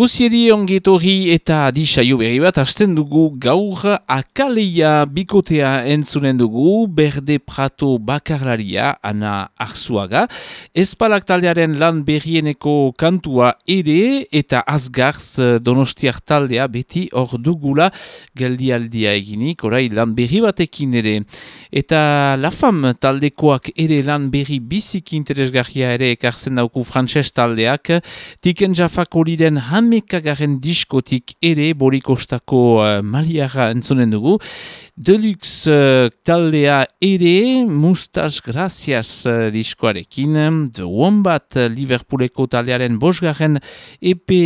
Guzieri ongetorri eta disaio berri bat hasten dugu gaur akaleia bikotea entzunen dugu berde prato bakarlaria ana arzuaga. Ezpalak taldearen lan berrieneko kantua ere eta azgarz donostiak taldea beti hor dugula geldialdia eginik orai lan berri batekin ere. Eta la fam taldekoak ere lan berri bizik interesgarria ere ekartzen dauku frantses taldeak. Tiken jafak hori den hamekagaren diskotik ere borikostako uh, maliara entzonen dugu. Deluxe uh, taldea ere Mustas Gracias uh, diskoarekin. The Wombat uh, Liverpooleko taldearen bosgaren epe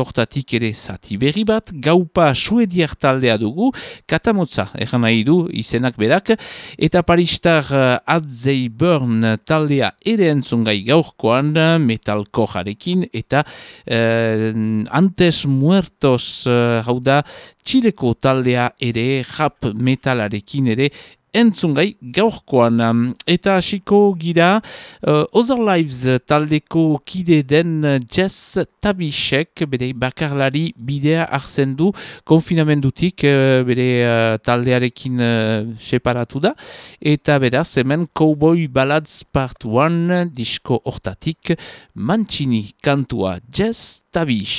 hortatik ere zati berri bat. Gaupa suediak taldea dugu. Katamotza egan nahi du izenak berak. Eta paristar uh, Adzei Burn taldea ere entzungai gaurkoan metalko jarekin eta uh, antes muertos uh, hau da txileko taldea ere rap metalarekin ere entzungai gaurkoan. Eta hasiko gira, uh, Other Lives taldeko kide den Jess Tabisek, bere bakarlari bidea arzen du, konfinamendutik uh, bere uh, taldearekin uh, separatu da. Eta beraz, hemen Cowboy Ballads Part 1 disko hortatik, Mancini kantua Jess Tabis.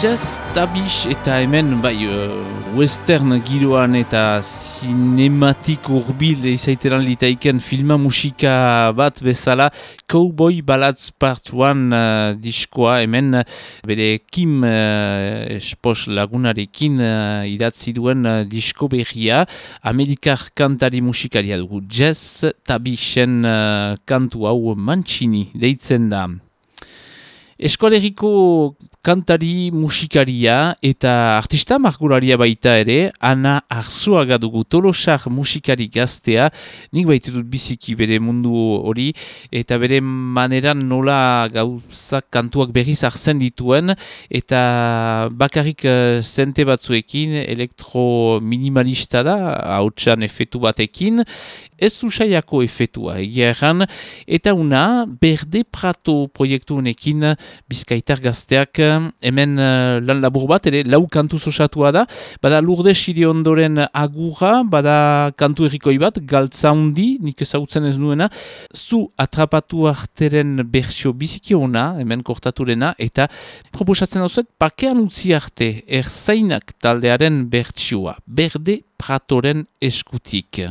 Jazz Tabish eta hemen bai uh, western giroan eta cinematik urbil izaiteran litaiken filma musika bat bezala Cowboy Ballads Part 1 uh, diskoa hemen bere Kim uh, espos lagunarekin uh, idatzi duen uh, disko berria Amerikar kantari musikaria dugu. Jazz Tabishen uh, kantu hau Mancini deitzen da. Eskoleriko kantari musikaria eta artista margularia baita ere, Ana Arzuaga dugu tolosak musikari gaztea, nik baita dut biziki bere mundu hori, eta bere maneran nola gauzak kantuak berriz arzen dituen, eta bakarrik uh, zente batzuekin, elektro minimalista da, hautsan efetu batekin, ez usaiako efetua egia eta una Berde Prato proiektu honekin bizkaitar gazteak hemen lan labur bat, ere lau kantu osatua da, bada lurde siri ondoren agurra, bada kantu errikoi bat, galtzaundi, nik ezautzen ez nuena, zu atrapatu arteren berzio biziki ona, hemen kortaturena, eta proposatzen hau pakean utzi arte, erzainak taldearen bertsioa, berde pratoren eskutik.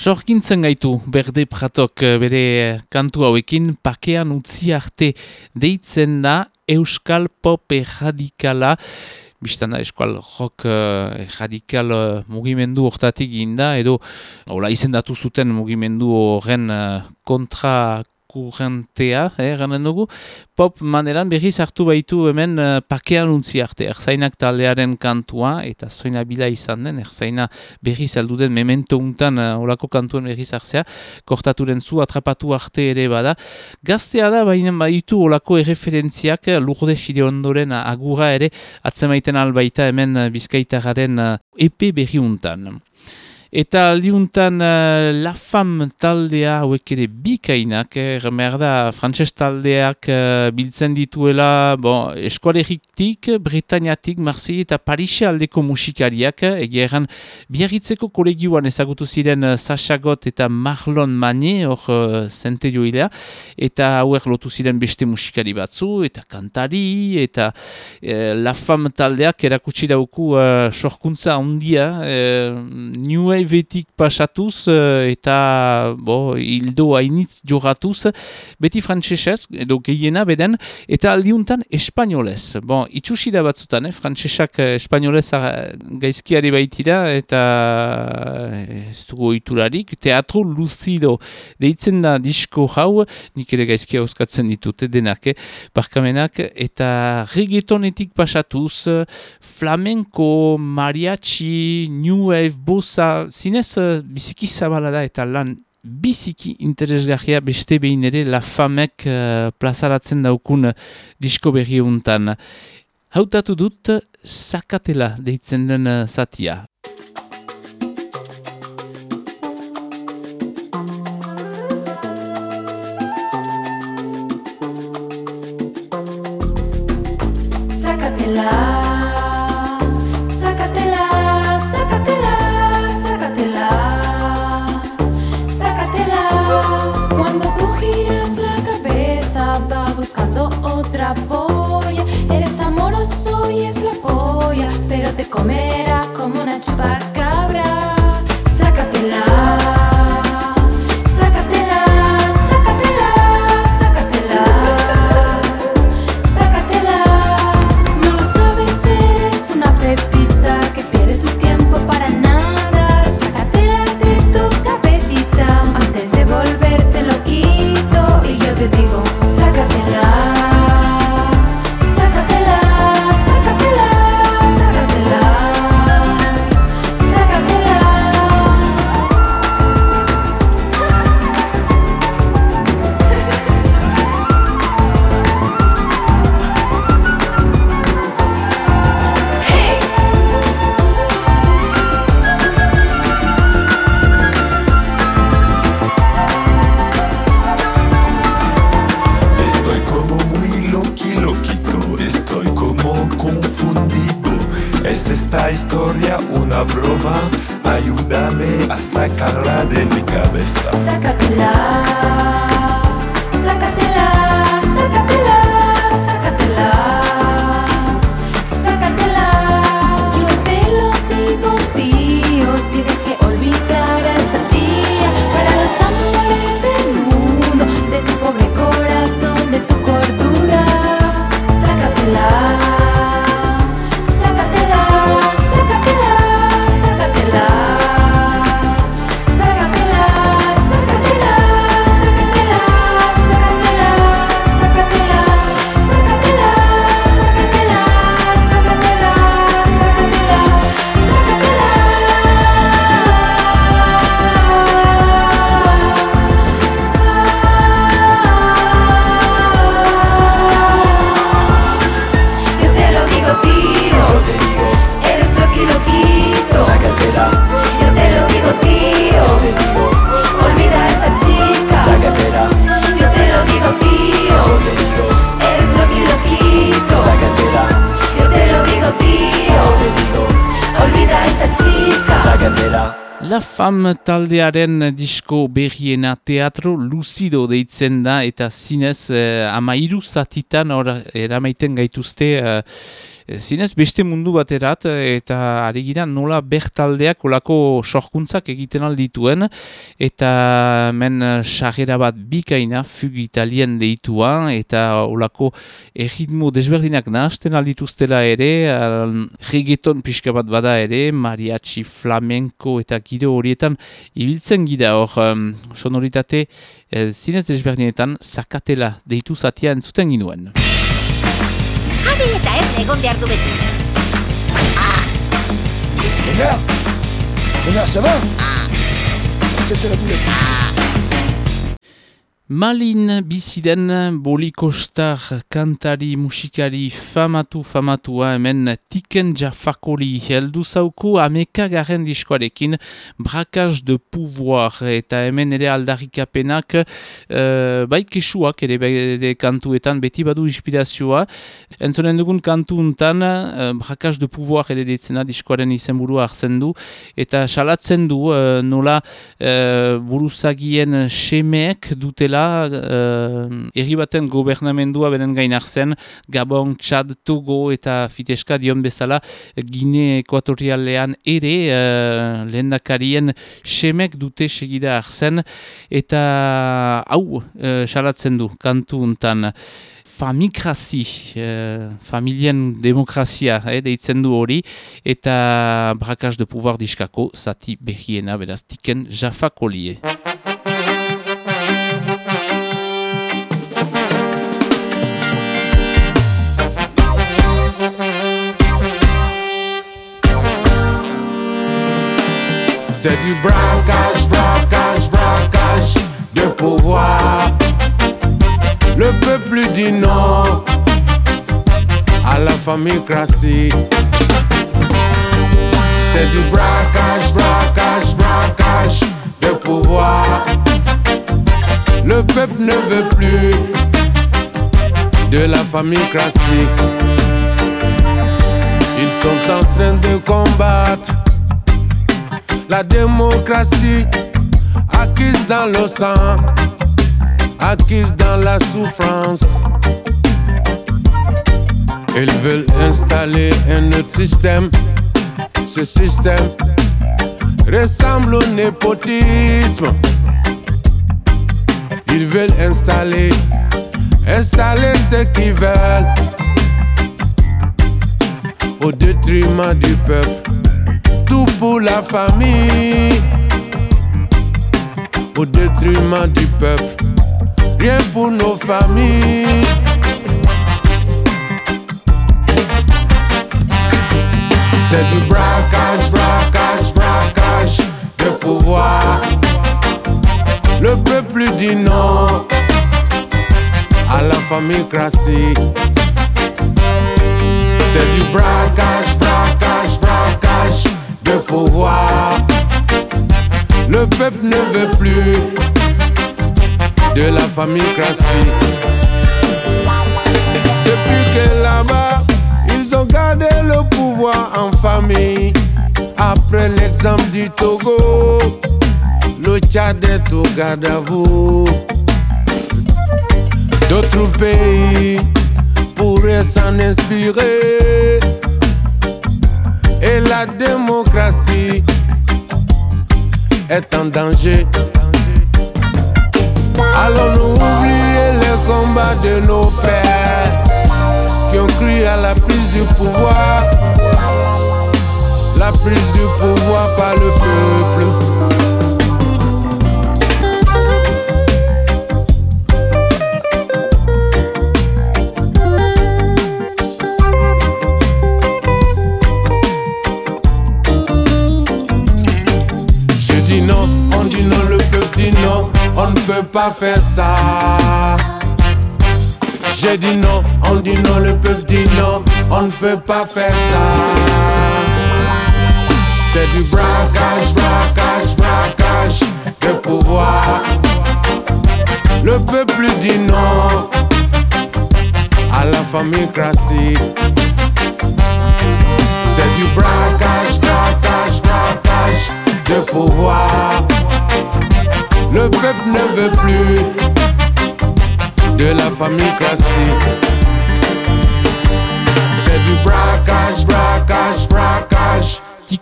Sorkintzen gaitu berde pratok eh, bere kantu hauekin pakean utzi arte deitzen da Euskal Pop Erradikala. Bistana eskual jok uh, radikal uh, mugimendu hortatik ginda, edo hola izendatu zuten mugimendu horren uh, kontra kurrentea, eh, ganen dugu. Pop maneran berriz hartu baitu hemen uh, pakean untzi arte, erzainak taldearen kantua, eta zoina bila izan den, erzaina berriz alduden memento untan uh, olako kantuen berriz hartzea, kortaturen zu atrapatu arte ere bada. Gaztea da, baina baitu olako erreferentziak, lurde sire ondoren agura ere, atzemaiten albaita hemen bizkaitagaren uh, epe berri untan. Eta aldiuntan uh, La Fam taldea hauek ere bikainak, eh, da frantses taldeak uh, biltzen dituela bon, eskualeriktik, Britaniatik, Marseille eta Parise aldeko musikariak, egia erran biarritzeko kolegioan ezagutu ziren uh, Sachagot eta Marlon Mane, hor uh, zente joilea, eta hauek lotu ziren beste musikari batzu, eta kantari, eta uh, La Fam taldeak erakutsi dauku uh, sorkuntza ondia, uh, New betik pasatuz eh, eta bo, hildo hainitz joratuz, beti frantsesez edo gehiena beden, eta aldiuntan espainolez. Bon, itxusi da batzutan, eh? frantsesak eh, espainolez gaizkiari baitira, eta eh, ez dugu iturarik, teatro luzido deitzen da disko hau, nik ere gaizkia euskatzen ditute denak, eh? barkamenak, eta reggaetonetik pasatuz, flamenko, mariachi, new wave, bosa, zinez uh, biziki zabala da eta lan biziki interesgarria beste behin ere la famek uh, plazaratzen daukun disko berri untan. Hautatu dut, sakatela deitzen den uh, zatia. Comerá como una chupaca. Taldearen disko berriena teatro luzido deitzen da eta zinez eh, ama zatitan hor eramaiten gaituzte eh, zinez beste mundu baterat eta ari gira nola bertaldeak olako sorkuntzak egiten aldituen eta men sarrera bat bikaina fug italien deitua eta olako erritmo desberdinak nahazten aldituztela ere regeton pixka bat bada ere mariachi flamenko eta giro horietan ibiltzen gira hor um, sonoritate eh, zinez desberdinetan sakatela deitu zatia entzuten ginuen. Abel eta erne egon behar du beti. Ah! Bernard Bernard, ça va Ah! Ça, c'est la boulette. Ah! Malin biziden bolikostar kantari musikari famatu famatua hemen tiken jafakoli heldu zauku ameka garen diskoarekin brakaz de pouvoir eta hemen ere aldarrikapenak uh, bai kesuak ere, ere kantuetan beti badu inspirazioa. Entzonen dugun kantu untan uh, brakaz de pouvoir ere ditzena diskoaren izenburu hartzen du eta salatzen du uh, nola uh, buruzagien semeek dutela uh, erri baten gobernamendua beren gainar zen, Gabon, Txad, Togo eta Fiteska dion bezala Gine Ekuatorialean ere uh, lehendakarien semek dute segida arzen eta hau uh, salatzen du kantu untan famikrasi, uh, familien demokrazia eh, deitzen du hori, eta brakaz de pouvoir diskako, zati behiena, beraz, tiken jafakolie. C'est du braquage, braquage, braquage de pouvoir. Le peuple dit non à la famille classique. C'est du braquage, braquage, braquage de pouvoir. Le peuple ne veut plus de la famille classique. Ils sont en train de combattre la démocratie acquise dans le sang, acquise dans la souffrance. Ils veulent installer un autre système. Ce système ressemble au népotisme. Ils veulent installer, installer ce qu'ils veulent au détriment du peuple tout pour la famille, au détriment du peuple, rien pour nos familles. C'est du braquage, braquage, braquage de pouvoir. Le peuple dit non à la famille classique. C'est du braquage, braquage, braquage Le peuple ne veut plus de la famille classique. Depuis que là-bas, ils ont gardé le pouvoir en famille. Après l'exemple du Togo, le Tchad est au garde à vous. D'autres pays pourraient s'en inspirer et la démocratie est en danger. Allons-nous oublier les combats de nos pères qui ont cru à la prise du pouvoir, la prise du pouvoir par le peuple. Pas faire ça. J'ai dit non, on dit non, le peuple dit non, on ne peut pas faire ça. C'est du braquage, braquage, braquage de pouvoir. Le peuple dit non à la famille classique. C'est du braquage, braquage, braquage de pouvoir. Le peuple ne veut plus de la famille classique. C'est du braquage, braquage, braquage.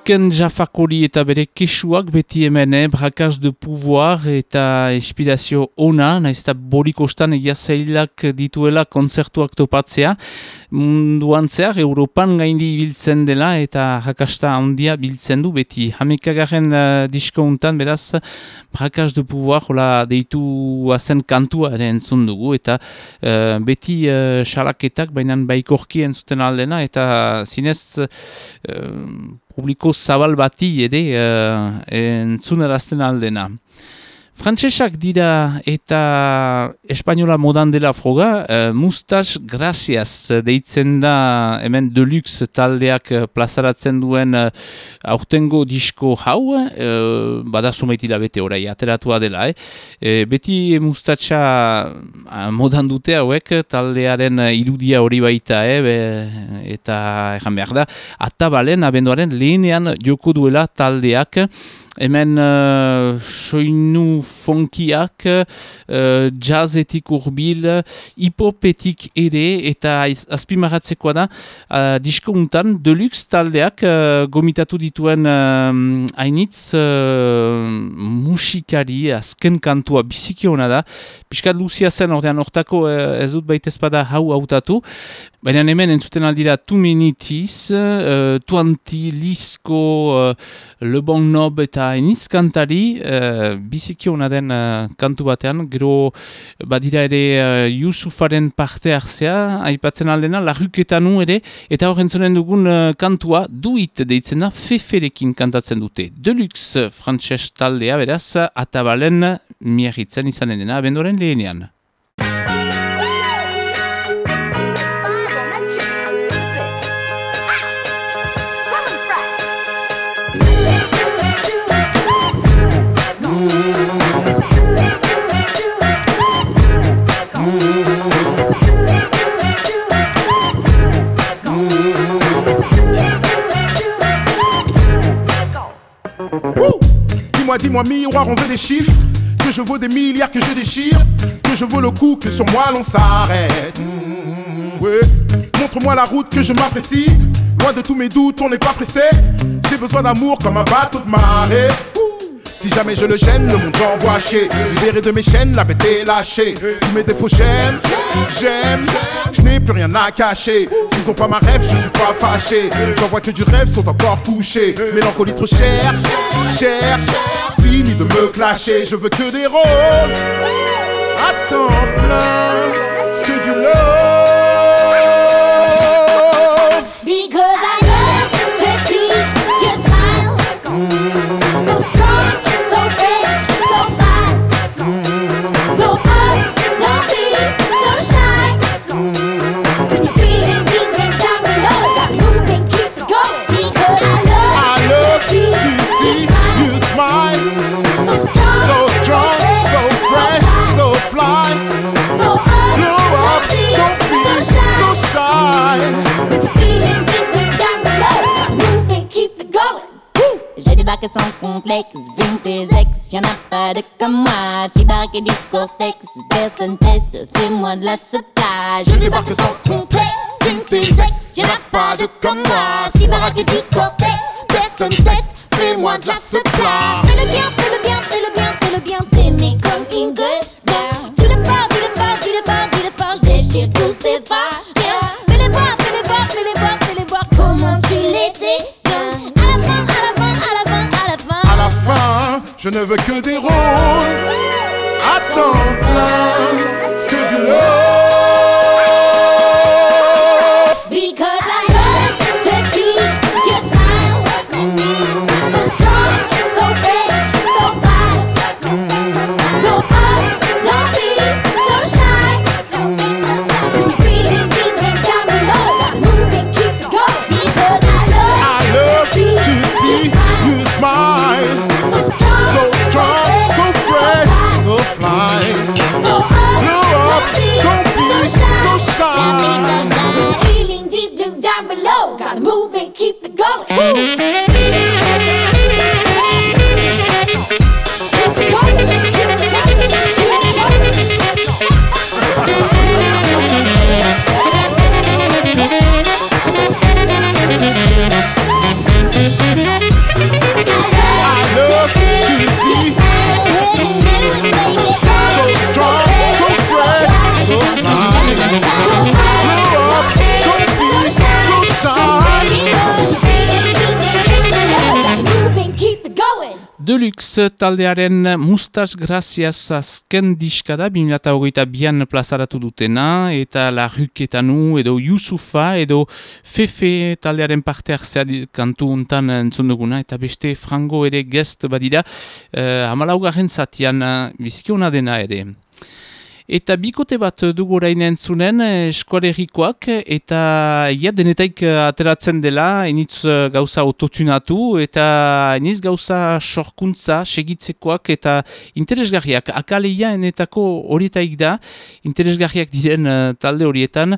Tiken Jafakoli eta bere kesuak beti hemen, eh? brakaz de pouvoir eta inspirazio ona, nahiz eta borikostan egia zailak dituela konzertuak topatzea. Munduan zehar, Europan gaindi biltzen dela eta rakasta handia biltzen du beti. Hamekagaren uh, disko untan, beraz, brakaz de pouvoir hola deitu azen kantua ere entzun dugu eta uh, beti uh, xalaketak, baina baikorki entzuten aldena eta zinez... Uh, publiko zabal bati ere uh, entzunerazten aldena. Frantsesak dira eta espainola modan dela froga, uh, Mustas Gracias deitzen da hemen Deluxe taldeak plazaratzen duen uh, aurtengo disko hau, uh, bada sumaitila bete orai ateratua dela, eh? beti Mustatsa uh, modan dute hauek taldearen irudia hori baita, eh? eta egan behar da, atabalen abenduaren lehenean joko duela taldeak, hemen uh, soinu fonkiak, uh, jazzetik urbil, hipopetik ere, eta azpimarratzekoa da, uh, disko untan, deluxe taldeak uh, gomitatu dituen uh, hainitz uh, musikari, azken kantua biziki hona da, piskat luzia zen ordean ortako uh, ez dut baitezpada hau hautatu, Baina hemen entzuten aldira tu minitiz, uh, tuanti, lisko, uh, le bon nob eta eniz kantari, uh, biziki hona den uh, kantu batean, gero badira ere uh, Yusufaren parte hartzea, aipatzen aldena, larruketanu ere, eta hor entzunen dugun uh, kantua, duit deitzena, feferekin kantatzen dute. Deluxe frantses taldea, beraz, atabalen miagitzen izanen dena, abendoren lehenean. Dis-moi, miroir, on veut des chiffres. Que je vaux des milliards, que je déchire. Que je vaux le coup, que sur moi l'on s'arrête. Ouais. Montre-moi la route que je m'apprécie. Loin de tous mes doutes, on n'est pas pressé. J'ai besoin d'amour comme un bateau de marée. Si jamais je le gêne, le monde j'envoie chier. Libéré de mes chaînes, la bête est lâchée. Tous mes défauts j'aime, j'aime. Je n'ai plus rien à cacher. S'ils ont pas ma rêve, je suis pas fâché. J'en vois que du rêve sont encore touchés. Mélancolie trop chère, cher. Fini de me clasher, je veux que des roses. Attends plein, que du love. Débarque sans complexe. Vim tes ex, y'en a pas de comme moi. Si barqué du cortex, personne teste, fais-moi de la supply. Je débarque sans complexe. Vim tes ex, y'en a pas de comme moi. Si barqué du cortex, personne teste, fais-moi de la supply. Fais le bien, fais le bien, fais le bien, fais le bien, t'aimer comme Ingrid. Tu le fais, tu le fais, tu le fais, tu le fais, je déchire tous Je ne veux que des roses. Attends plein, que du love. Deluxe taldearen Mustas Gracias azken diskada, 2008 bian plazaratu dutena, eta La Ruketanu, edo Yusufa, edo Fefe taldearen parte hartzea kantu untan entzunduguna, eta beste frango ere gest badira, eh, amalaugarren zatian bizikiona dena ere. Eta bikote bat dugu orain entzunen eh, eskualerikoak eta ja, denetaik eh, ateratzen dela, enitz eh, gauza autotunatu eta eniz gauza sorkuntza segitzekoak eta interesgarriak. Akaleia enetako horietaik da, interesgarriak diren talde horietan,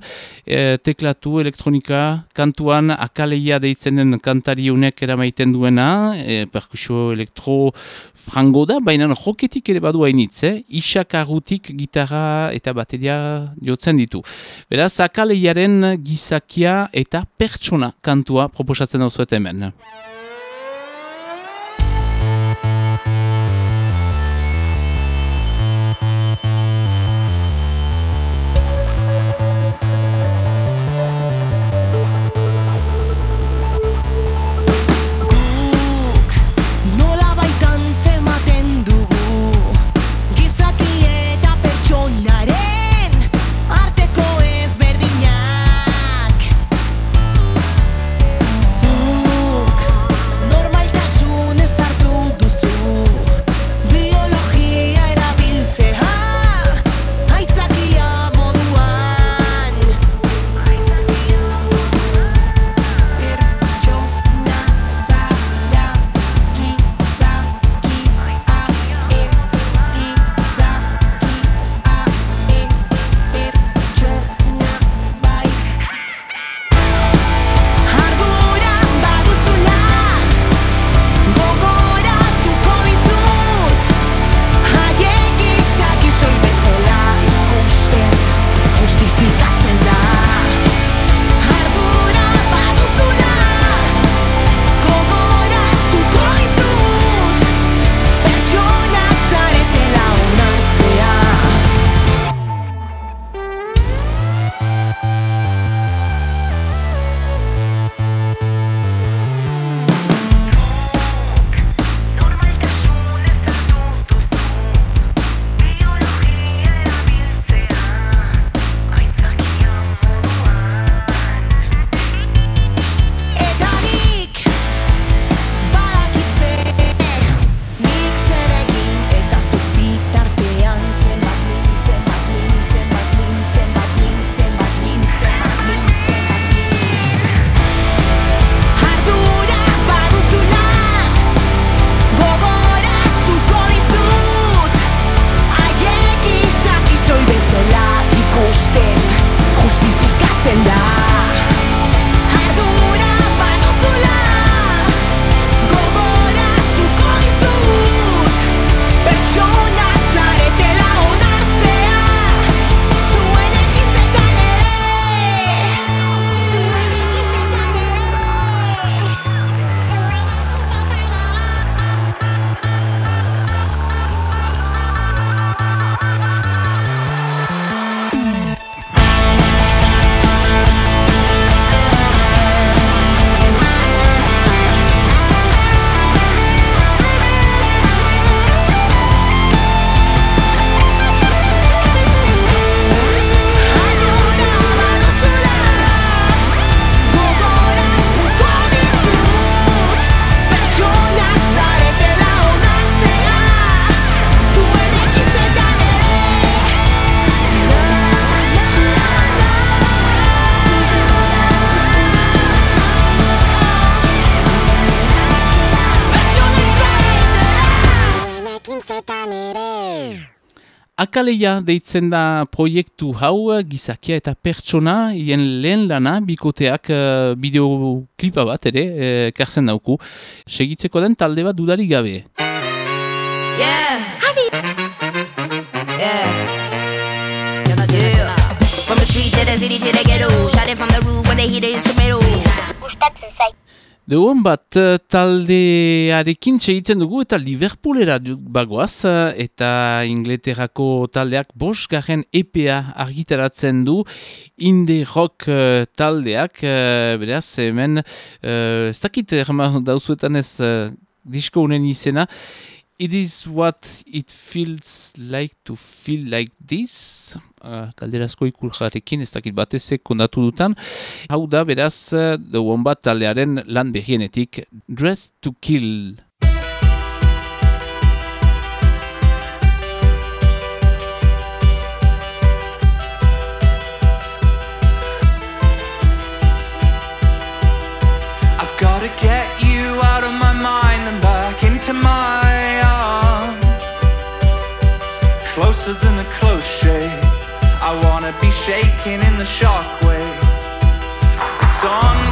teklatu, elektronika, kantuan akaleia deitzenen kantariunek eramaiten duena, e, perkusio elektro frango da, baina joketik ere badu hainitz, eh? isak agutik gitarra eta bateria jotzen ditu. Beraz, akaleiaren gizakia eta pertsona kantua proposatzen hau hemen. Akaleia deitzen da proiektu hau gizakia eta pertsona hien lehen lana bikoteak uh, bideoklipa bat ere uh, karzen dauku. Segitzeko den talde bat dudari gabe. Yeah! Yeah! From the street to the city to the ghetto Shot it from the roof when they hit the instrumental Gustatzen zait Deuen bat eh, taldearekin txegitzen dugu eta Liverpoolera bagoaz eh, eta Ingleterrako taldeak bos garen EPA argitaratzen du indie rock uh, taldeak beraz hemen ez dakit dauzuetan ez disko unen izena it is what it feels like to feel like this. Ah, uh, kalderazko ikur jarrekin, ez dakit batezek kondatu dutan. Hau da, beraz, eh, The Wombat taldearen lan behienetik, Dress to Kill. closer than a close shave. I wanna be shaking in the shockwave. It's on.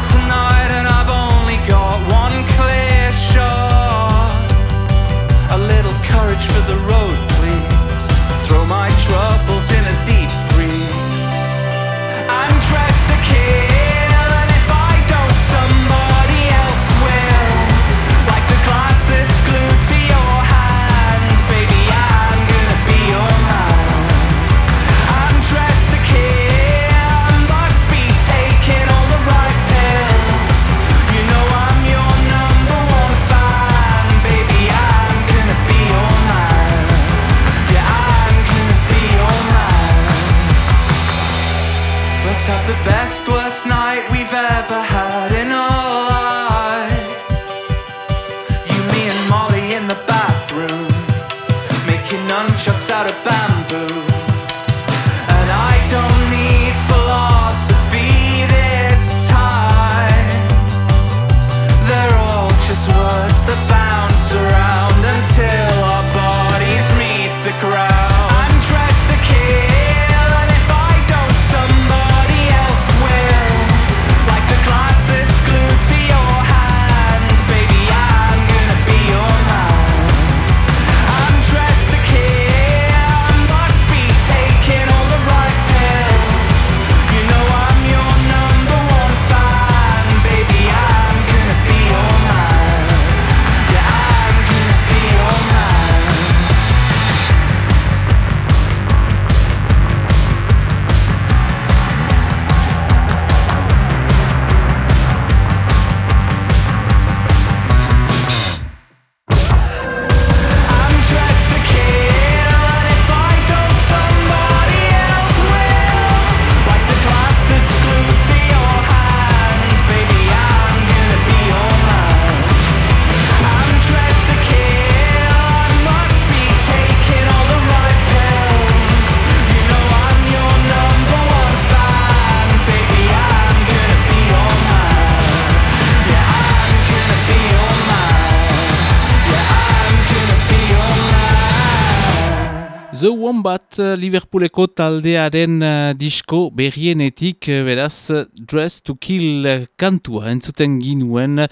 The Wombat eh, Liverpooleko taldearen uh, disko berrienetik, eh, beraz, Dress to Kill kantua entzuten ginuen,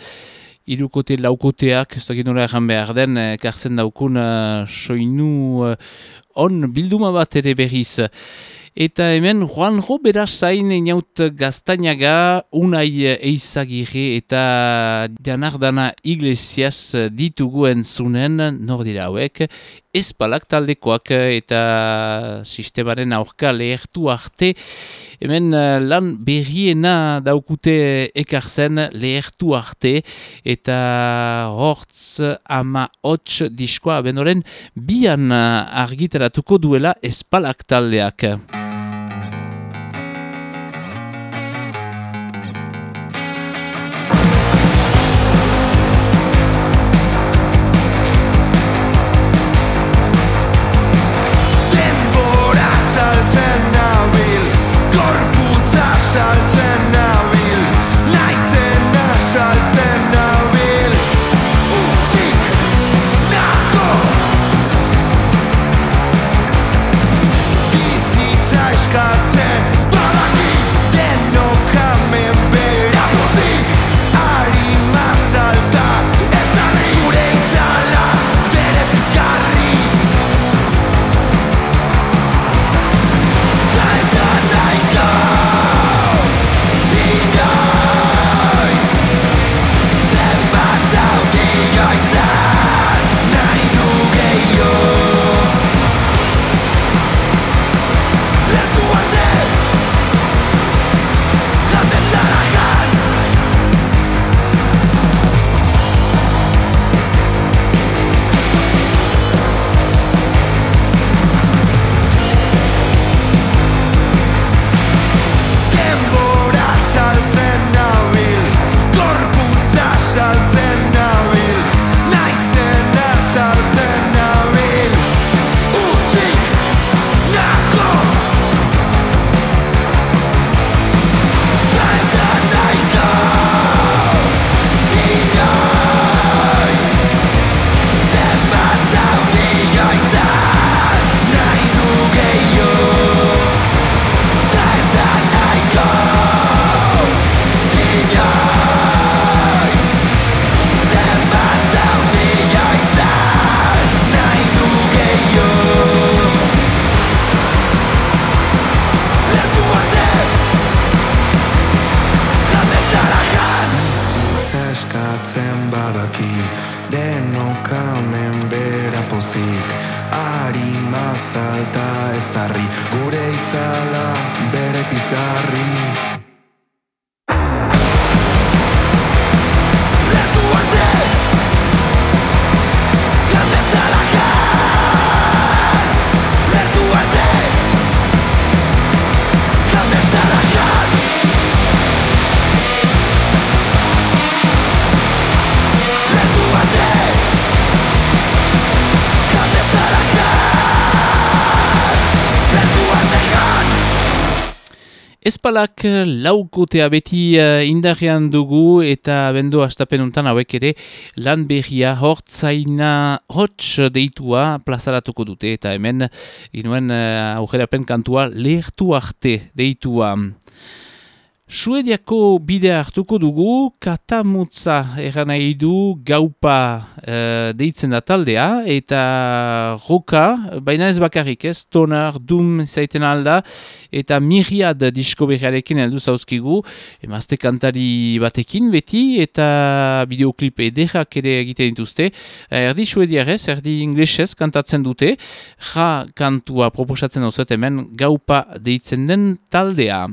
irukote laukoteak, ez dakit nola erran behar den, kartzen daukun uh, soinu uh, on bilduma bat ere berriz. Eta hemen Juan Robera zain inaut gaztainaga, unai eizagirre eta janardana iglesias ditugu entzunen, nor dira hauek, ez balak taldekoak eh, eta sistemaren aurka lehertu arte. Hemen eh, lan berriena daukute ekartzen lehertu arte eta hortz ama hotx diskoa benoren bian eh, argitaratuko duela espalak taldeak. Espalak eh, laukotea beti uh, indarrean dugu eta bendo astapen untan hauek ere lan berria hortzaina hots deitua plazaratuko dute eta hemen inuen uh, aurrerapen kantua lehertu arte deitua. Suediako bidea hartuko dugu, katamutza eran nahi du gaupa e, deitzen da taldea, eta roka, baina ez bakarrik ez, tonar, dum zaiten alda, eta miriad disko berriarekin heldu zauzkigu, emazte kantari batekin beti, eta bideoklip ederrak ere egiten dituzte, erdi suediarez, erdi inglesez kantatzen dute, ja kantua proposatzen hau hemen gaupa deitzen den taldea.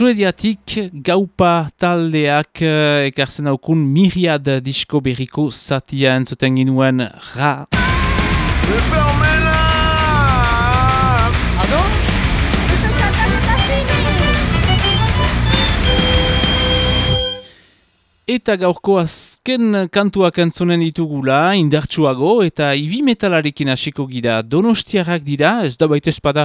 Suediatik gaupa taldeak uh, ekartzen daukun miriad disko berriko zatia entzuten ginuen ra. Eta gaurko azken kantuak entzunen ditugula, indartsuago, eta ibi metalarekin hasiko gira donostiarrak dira, ez da baita espada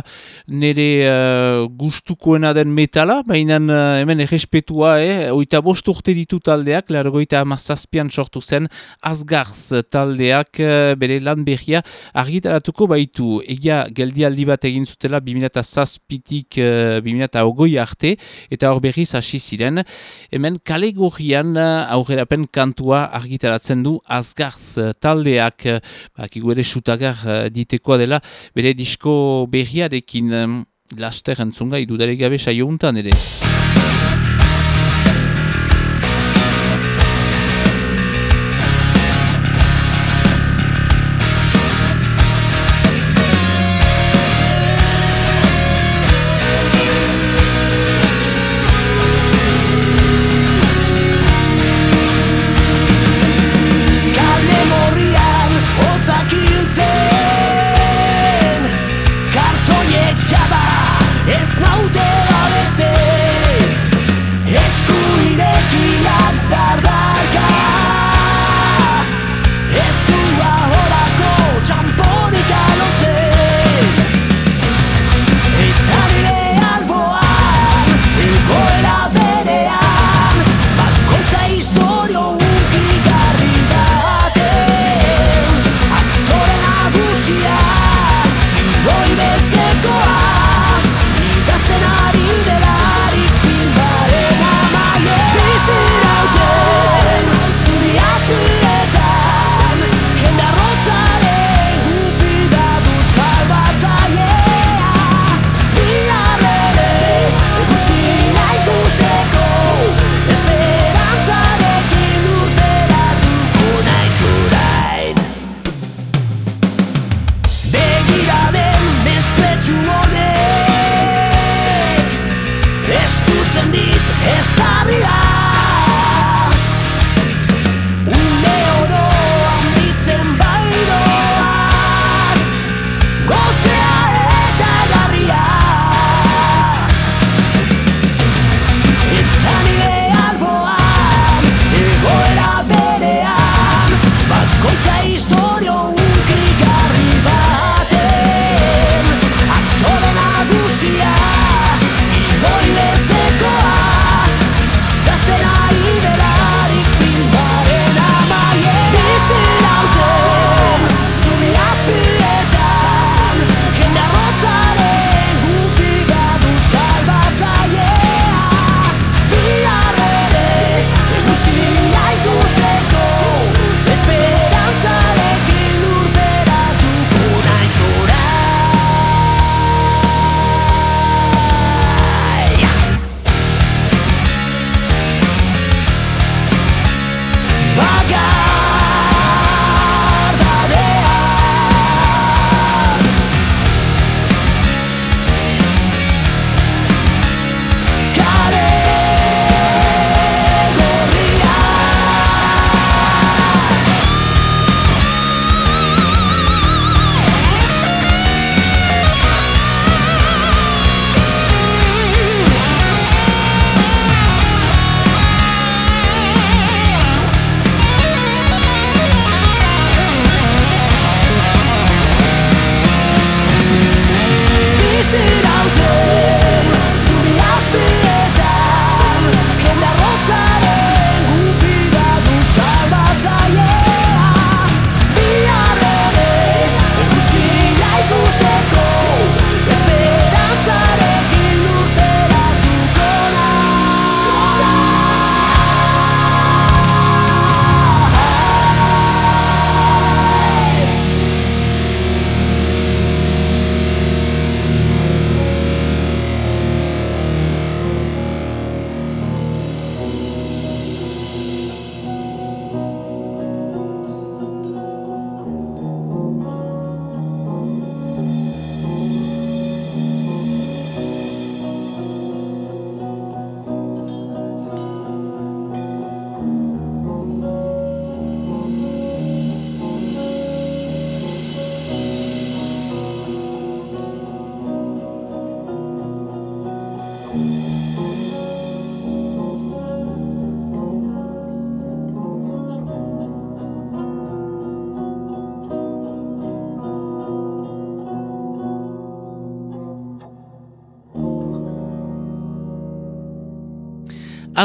nire uh, gustukoena den metala, baina uh, hemen errespetua, eh? oita bost urte ditu taldeak, largoita amazazpian sortu zen, azgarz taldeak uh, bere lan behia argitaratuko baitu. Egia geldialdi bat egin zutela 2006-pitik uh, 2008 arte, eta hor berriz hasi ziren, hemen kale gorrian aurrerapen kantua argitaratzen du azgarz eh, taldeak bakigu ere sutagar uh, ditekoa dela bere disko berriarekin laster entzunga idudarek gabe saio ere.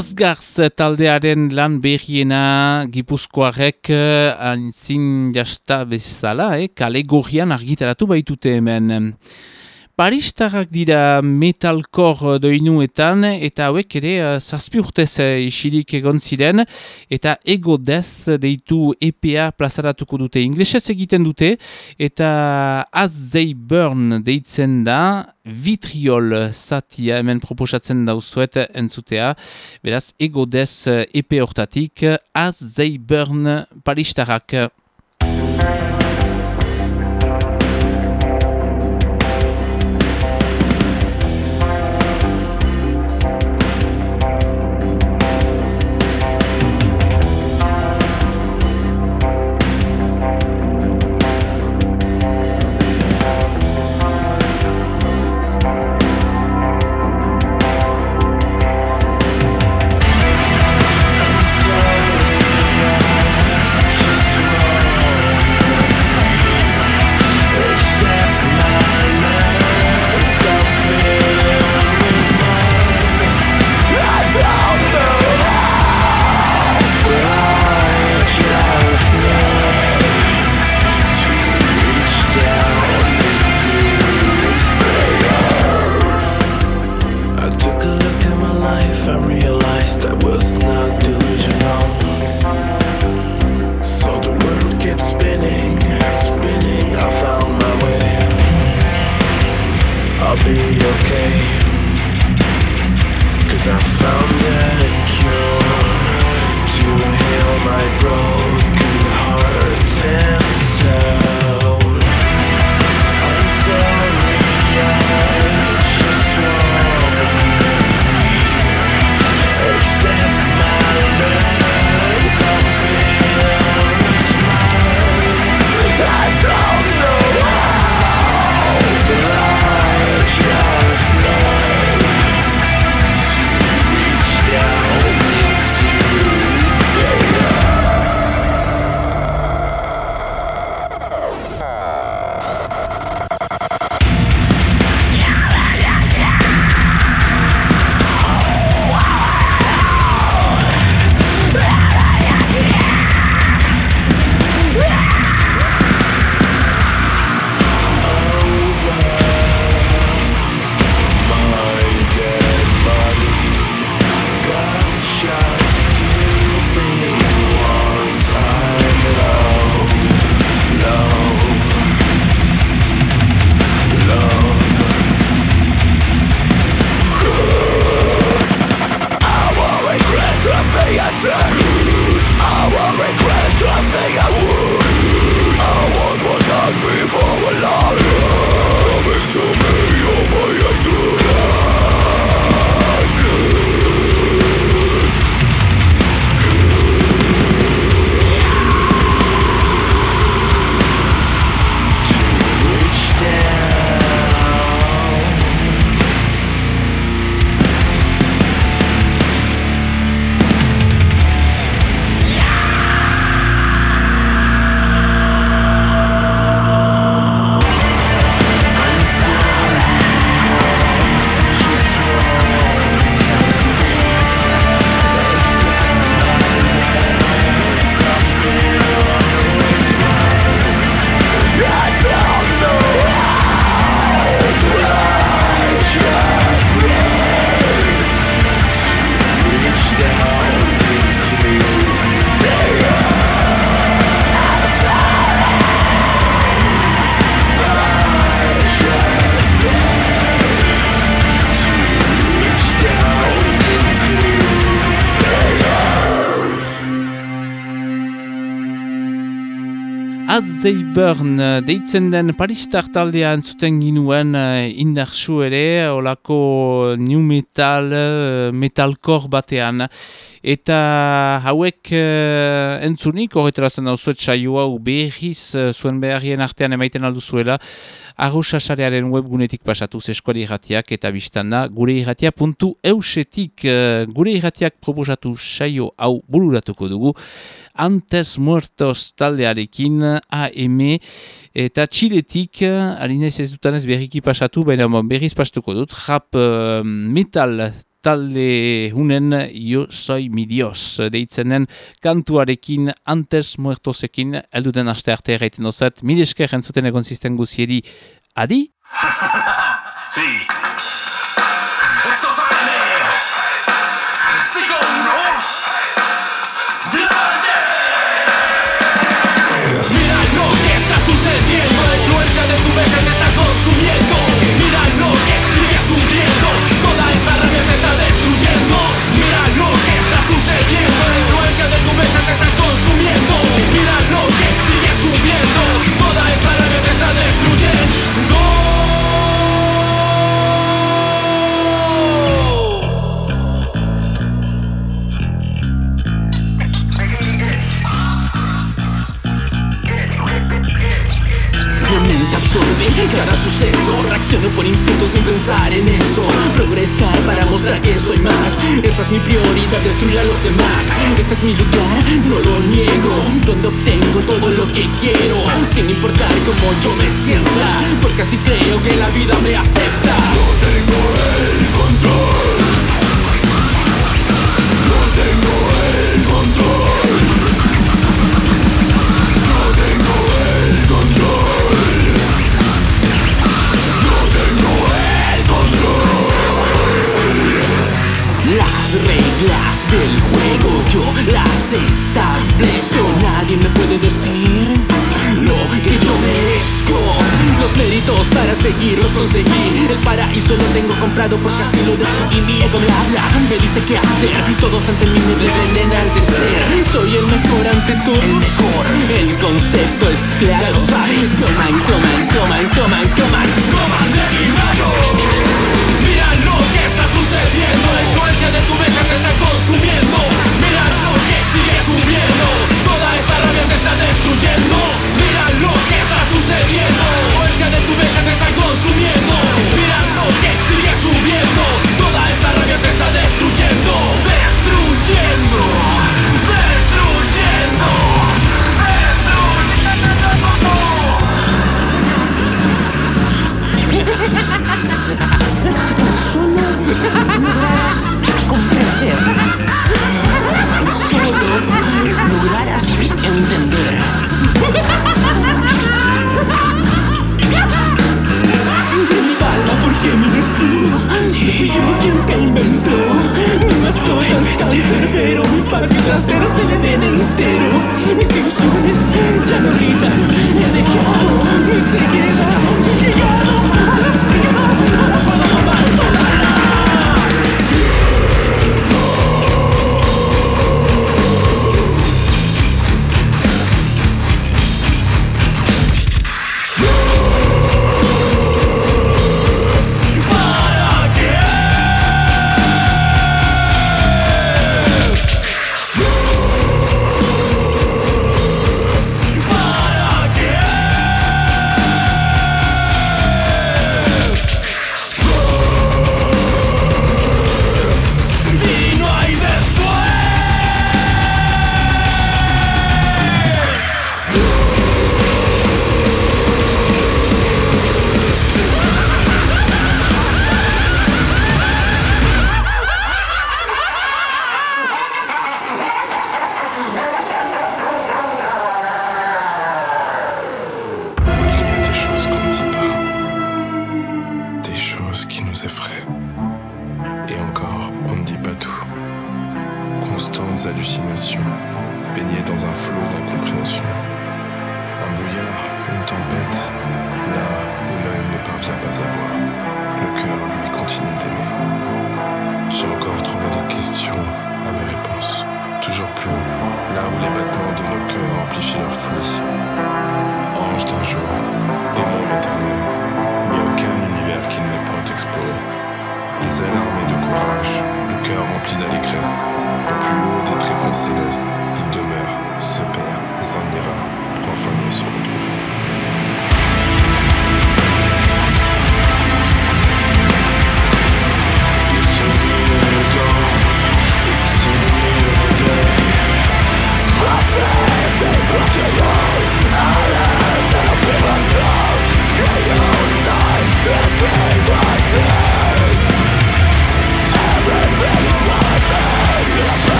Azgarz taldearen lan behiena gipuzkoarek antzin jasta bezala, eh, kale gorrian argitaratu baitute hemen. Paristarrak dira metalkor doinuetan eta hauek ere uh, zazpi urtez uh, isilik egon ziren eta ego dez deitu EPA plazaratuko dute. Inglesez egiten dute eta as they burn deitzen da vitriol satia hemen proposatzen dauzuet entzutea. Beraz ego dez EP hortatik as they burn paristarrak They Burn uh, deitzen den paristar taldea entzuten ginuen uh, indarsu ere, olako new metal, uh, metalkor batean. Eta hauek entzunik, horretarazen hau zuet saio hau uh, zuen beharrien artean emaiten aldu zuela, arrosasarearen webgunetik pasatu eskuali irratiak eta biztanda gure irratia puntu eusetik gure irratiak proposatu saio hau buluratuko dugu. Antes Muertos taldearekin AM ame, eta txiletik, alinez ez dutan ez berriki pasatu, baina ba, berriz pastuko dut, rap uh, metal talde hunen Yo Soy Mi Dios, deitzenen kantuarekin antes muertosekin, elduden aste arte erraiten dozat, midesker entzuten egon zisten guziedi, adi? Si! Esto sale! Si uno!